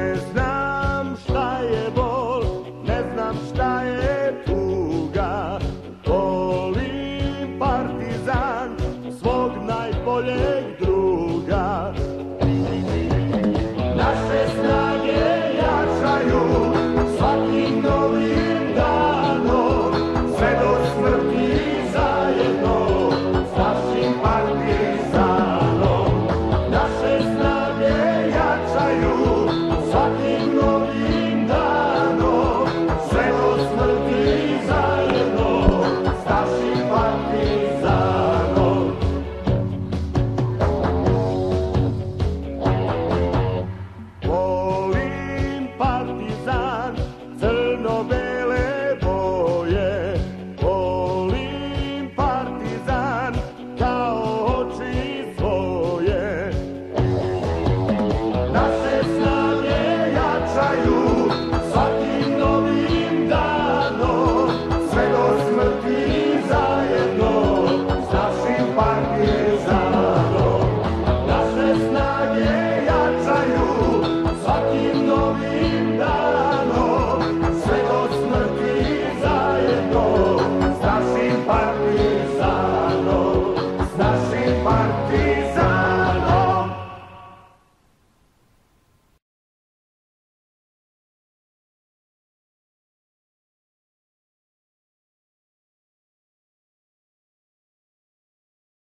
Ne znam šta je bol, ne znam šta je tuga. Volim partizan svog najboljeg druga. Naše snage